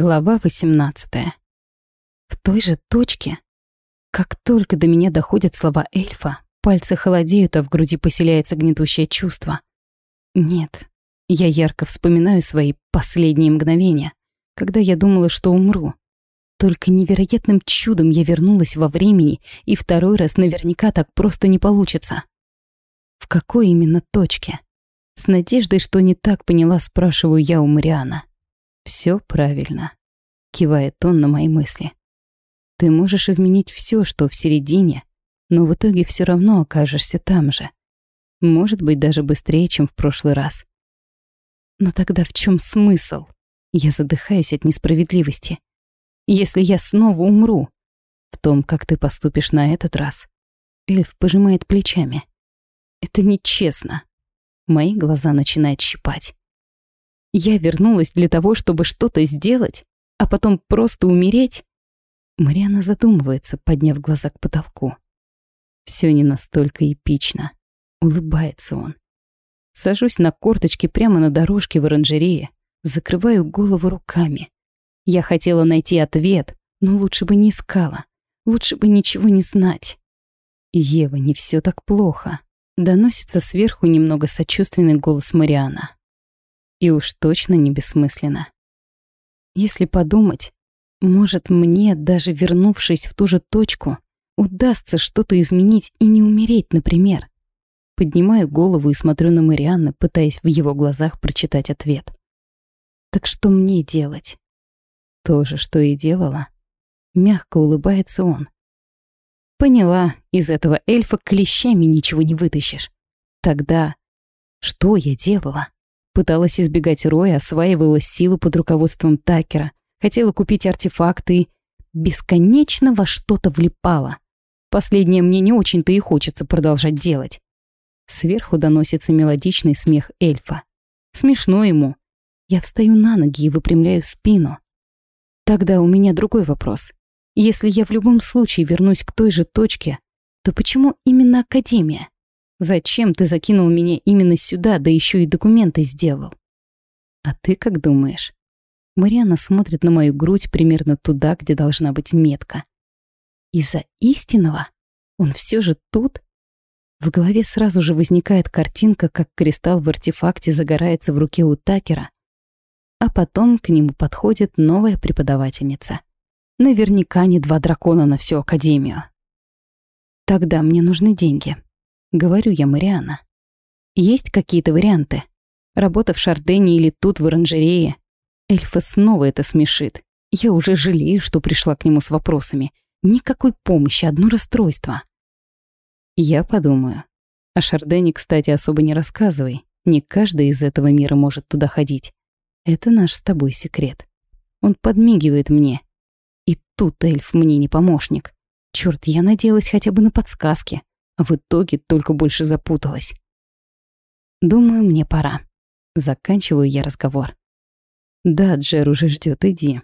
Глава 18. В той же точке, как только до меня доходят слова эльфа, пальцы холодеют, а в груди поселяется гнетущее чувство. Нет, я ярко вспоминаю свои последние мгновения, когда я думала, что умру. Только невероятным чудом я вернулась во времени, и второй раз наверняка так просто не получится. В какой именно точке? С надеждой, что не так поняла, спрашиваю я у Мариана. Все правильно, кивает он на мои мысли. Ты можешь изменить все, что в середине, но в итоге все равно окажешься там же. Может быть, даже быстрее, чем в прошлый раз. Но тогда в чем смысл? Я задыхаюсь от несправедливости. Если я снова умру, в том, как ты поступишь на этот раз. Эльф пожимает плечами. Это нечестно. Мои глаза начинают щипать. Я вернулась для того, чтобы что-то сделать, а потом просто умереть? Мариана задумывается, подняв глаза к потолку. Все не настолько эпично. Улыбается он. Сажусь на корточки прямо на дорожке в оранжерее, закрываю голову руками. Я хотела найти ответ, но лучше бы не искала. Лучше бы ничего не знать. Ева, не все так плохо. Доносится сверху немного сочувственный голос Мариана. И уж точно не бессмысленно. Если подумать, может, мне, даже вернувшись в ту же точку, удастся что-то изменить и не умереть, например. Поднимаю голову и смотрю на Марианна, пытаясь в его глазах прочитать ответ. Так что мне делать? То же, что и делала. Мягко улыбается он. Поняла, из этого эльфа клещами ничего не вытащишь. Тогда что я делала? Пыталась избегать Роя, осваивала силу под руководством Такера, хотела купить артефакты и бесконечно во что-то влипала. Последнее мне не очень-то и хочется продолжать делать. Сверху доносится мелодичный смех эльфа. Смешно ему. Я встаю на ноги и выпрямляю спину. Тогда у меня другой вопрос. Если я в любом случае вернусь к той же точке, то почему именно Академия? Зачем ты закинул меня именно сюда, да еще и документы сделал? А ты как думаешь? Мариана смотрит на мою грудь примерно туда, где должна быть метка. Из-за истинного? Он все же тут? В голове сразу же возникает картинка, как кристалл в артефакте загорается в руке у Такера, а потом к нему подходит новая преподавательница. Наверняка не два дракона на всю Академию. Тогда мне нужны деньги. Говорю я Мариана. Есть какие-то варианты? Работа в Шардене или тут в оранжерее? Эльфа снова это смешит. Я уже жалею, что пришла к нему с вопросами. Никакой помощи, одно расстройство. Я подумаю. О Шардене, кстати, особо не рассказывай. Не каждый из этого мира может туда ходить. Это наш с тобой секрет. Он подмигивает мне. И тут эльф мне не помощник. Черт, я надеялась хотя бы на подсказки в итоге только больше запуталась. Думаю, мне пора. Заканчиваю я разговор. Да, Джер уже ждет, иди.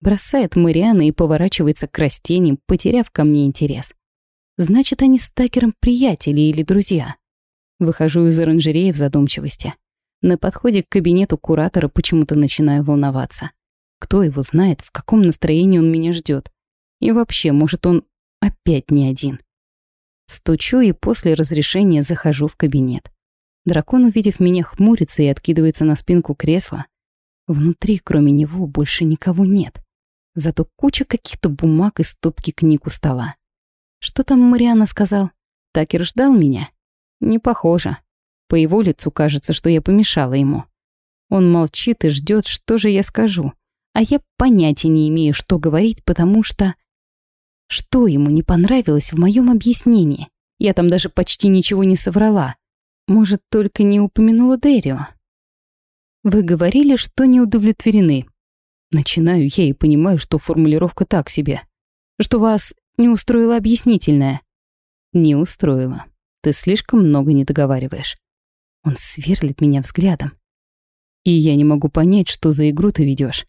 Бросает Мариана и поворачивается к растениям, потеряв ко мне интерес. Значит, они с Такером приятели или друзья. Выхожу из оранжереи в задумчивости. На подходе к кабинету куратора почему-то начинаю волноваться. Кто его знает, в каком настроении он меня ждет. И вообще, может, он опять не один. Стучу и после разрешения захожу в кабинет. Дракон, увидев меня, хмурится и откидывается на спинку кресла. Внутри, кроме него, больше никого нет. Зато куча каких-то бумаг и стопки книг у стола. Что там Мариана сказал? Такер ждал меня? Не похоже. По его лицу кажется, что я помешала ему. Он молчит и ждет, что же я скажу. А я понятия не имею, что говорить, потому что... Что ему не понравилось в моем объяснении? Я там даже почти ничего не соврала. Может, только не упомянула Дерио. Вы говорили, что не удовлетворены. Начинаю я и понимаю, что формулировка так себе. Что вас не устроила объяснительная. Не устроила. Ты слишком много не договариваешь. Он сверлит меня взглядом. И я не могу понять, что за игру ты ведешь.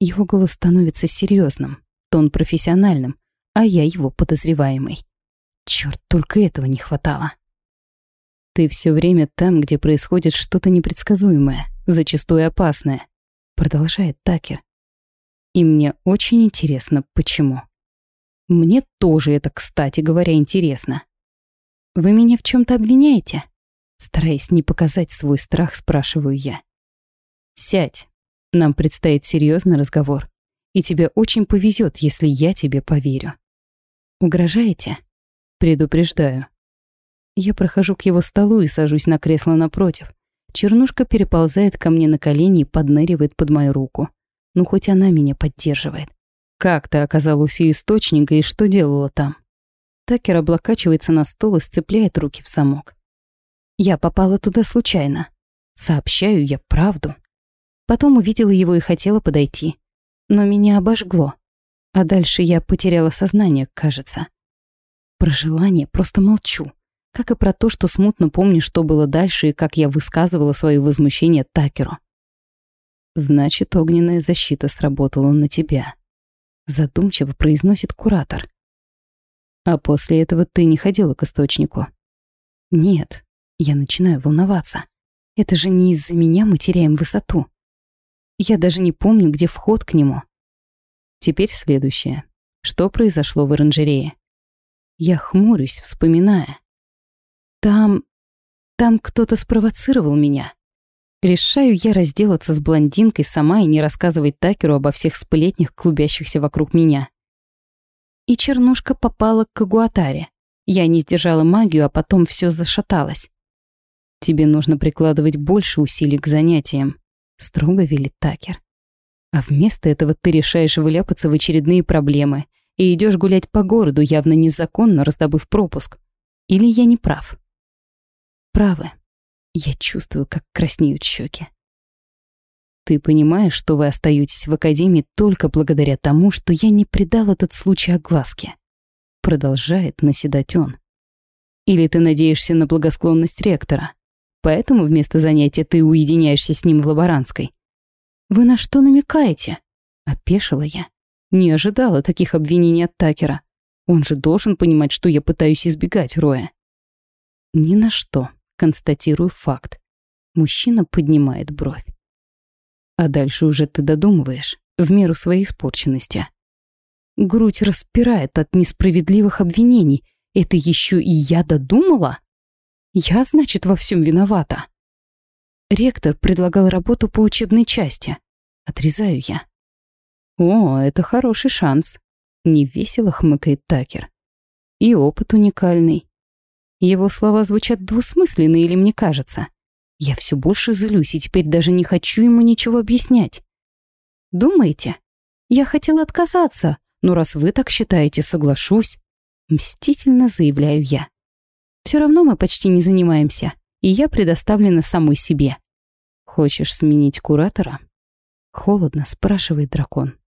Его голос становится серьезным, тон профессиональным, а я его подозреваемый. Черт, только этого не хватало. Ты все время там, где происходит что-то непредсказуемое, зачастую опасное, продолжает Такер. И мне очень интересно, почему. Мне тоже это, кстати говоря, интересно. Вы меня в чем-то обвиняете? Стараясь не показать свой страх, спрашиваю я. Сядь. Нам предстоит серьезный разговор. И тебе очень повезет, если я тебе поверю. Угрожаете? Предупреждаю. Я прохожу к его столу и сажусь на кресло напротив. Чернушка переползает ко мне на колени и подныривает под мою руку. Ну, хоть она меня поддерживает. Как ты оказалась у источника и что делала там? Такер облокачивается на стол и сцепляет руки в замок. Я попала туда случайно. Сообщаю я правду. Потом увидела его и хотела подойти. Но меня обожгло. А дальше я потеряла сознание, кажется. Про желание просто молчу как и про то, что смутно помню, что было дальше и как я высказывала свое возмущение Такеру. «Значит, огненная защита сработала на тебя», — задумчиво произносит куратор. «А после этого ты не ходила к источнику?» «Нет», — я начинаю волноваться. «Это же не из-за меня мы теряем высоту. Я даже не помню, где вход к нему». Теперь следующее. Что произошло в оранжерее? Я хмурюсь, вспоминая. Там... там кто-то спровоцировал меня. Решаю я разделаться с блондинкой сама и не рассказывать Такеру обо всех сплетнях, клубящихся вокруг меня. И чернушка попала к Кагуатаре. Я не сдержала магию, а потом все зашаталось. «Тебе нужно прикладывать больше усилий к занятиям», — строго велит Такер. А вместо этого ты решаешь вляпаться в очередные проблемы и идешь гулять по городу, явно незаконно раздобыв пропуск. Или я не прав? правы. Я чувствую, как краснеют щеки. Ты понимаешь, что вы остаетесь в академии только благодаря тому, что я не придал этот случай огласке. Продолжает наседать он. Или ты надеешься на благосклонность ректора, поэтому вместо занятия ты уединяешься с ним в лаборантской. Вы на что намекаете? Опешила я. Не ожидала таких обвинений от Такера. Он же должен понимать, что я пытаюсь избегать Роя. Ни на что. Констатирую факт. Мужчина поднимает бровь. А дальше уже ты додумываешь, в меру своей испорченности. Грудь распирает от несправедливых обвинений. Это еще и я додумала? Я, значит, во всем виновата. Ректор предлагал работу по учебной части. Отрезаю я. О, это хороший шанс. Невесело хмыкает Такер. И опыт уникальный. Его слова звучат двусмысленно или мне кажется? Я все больше злюсь и теперь даже не хочу ему ничего объяснять. Думаете? Я хотела отказаться, но раз вы так считаете, соглашусь. Мстительно заявляю я. Все равно мы почти не занимаемся, и я предоставлена самой себе. Хочешь сменить куратора? Холодно спрашивает дракон.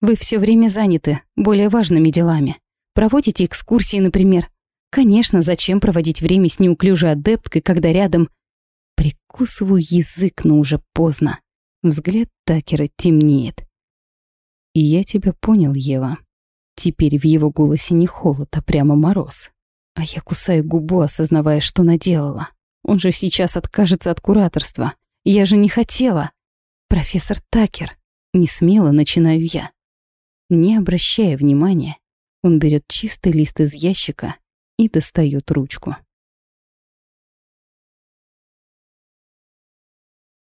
Вы все время заняты более важными делами. Проводите экскурсии, например, Конечно, зачем проводить время с неуклюжей адепткой, когда рядом... Прикусываю язык, но уже поздно. Взгляд Такера темнеет. И я тебя понял, Ева. Теперь в его голосе не холод, а прямо мороз. А я кусаю губу, осознавая, что наделала. Он же сейчас откажется от кураторства. Я же не хотела. Профессор Такер. Не смело начинаю я. Не обращая внимания, он берет чистый лист из ящика и достает ручку.